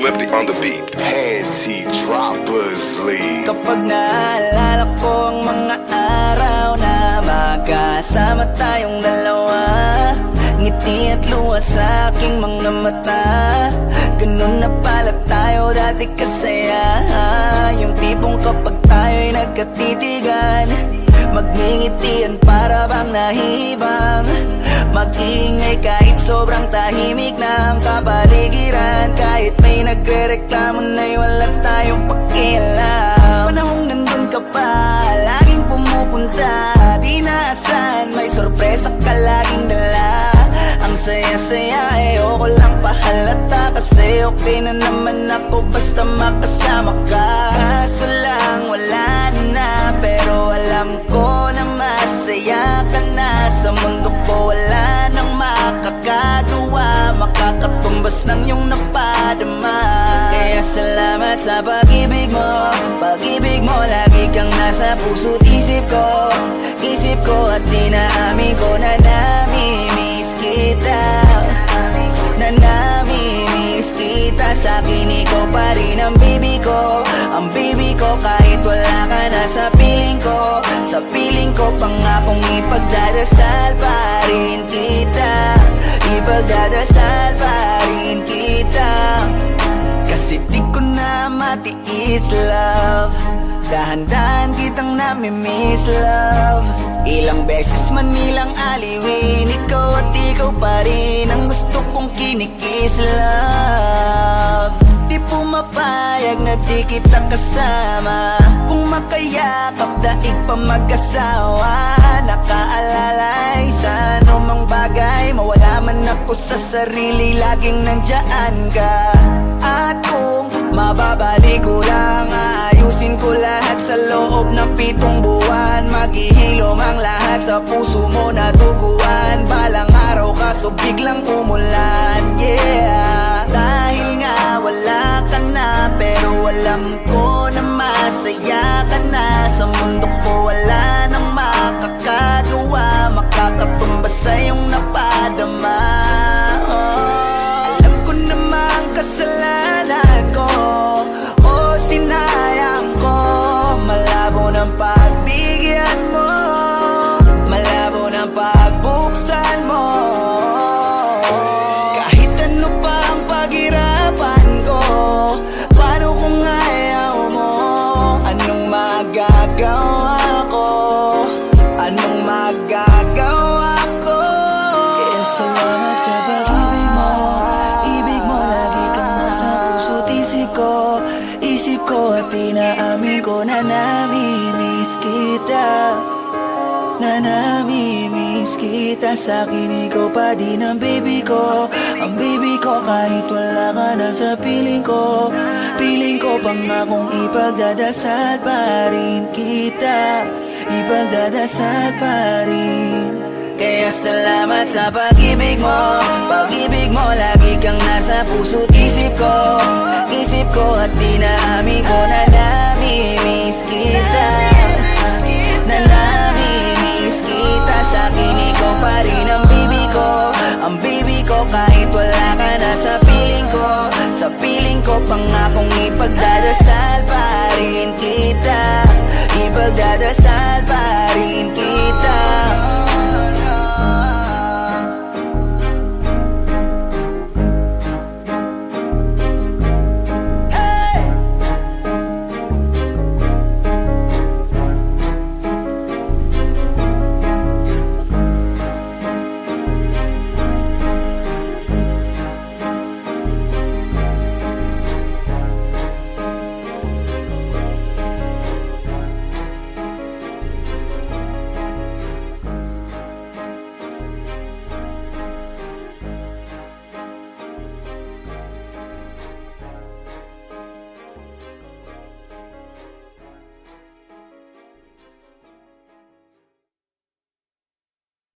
Swifty on the beat. Panty Droppers League. Kapag naalala ko ang mga araw na magkasama tayong dalawa Ngiti at luha sa aking mga mata Ganun na pala tayo dati kasaya Yung tipong kapag tayo'y nagkatitigan Magngingitian para bang nahihibang Mag-iingay kahit sobrang tahimik na ang kapaligiran. Kahit may nagre-reklamo na'y wala tayong pakialam. Panahong nandun ka pa, laging pumupunta. Di naasan, may sorpresa ka laging dala. Ang saya-saya, ayoko lang pahalata. Kasi okay na naman ako basta makasama ka. Kaso lang, wala na Pero alam ko na masaya ka na. Sa mundo ko wala nang makakagawa. Makakatumbas ng iyong napadama. Kaya salamat sa pag-ibig mo. Pag-ibig mo lagi kang nasa puso't isip ko. Isip ko at dinaamin ko na namimiss kita. Na namimiss kita. Sa akin ikaw pa rin ang baby ko. Ang baby ko kahit wala ka na sa piling ko. Sa piling ko pangakong ipagdadasal pa rin kita. Ipagdadasal pa rin kita. Kasi di ko na matiis love. Dahan-dahan kitang namimiss love. Ilang beses man nilang aliwin Ikaw at ikaw pa rin Ang gusto kong kinikis love. Di pumapayag na di kita kasama Kung makayakap daig pa mag-asawa? Nakaalalay sa anumang bagay Mawala man ako sa sarili Laging nandyan ka. At kung mababalik ko lang Aayusin ko lahat sa loob ng pitong buwan. Maghihilom ang lahat sa puso mo na duguan. Balang araw kaso biglang umulan Yeah. Dahil nga wala ka na Pero alam ko na magagawa ko Anong magagawa ko? Kaya salamat sa pag-ibig mo Ibig mo lagi kang nasa puso't isip ko. Isip ko at pinaamin ko na namimiss kita na namimiss kita sa akin Ikaw pa din ang baby ko. Ang baby ko kahit wala ka na sa piling ko. Piling ko pangakong ipagdadasal pa rin kita? Ipagdadasal pa rin. Kaya salamat sa pag-ibig mo. Pag-ibig mo lagi kang nasa puso't isip ko. Isip ko at dinaamin ko na namimiss wala ka na sa piling ko. Sa piling ko pangakong ipagdadasal pa rin kita. Ipagdadasal pa rin kita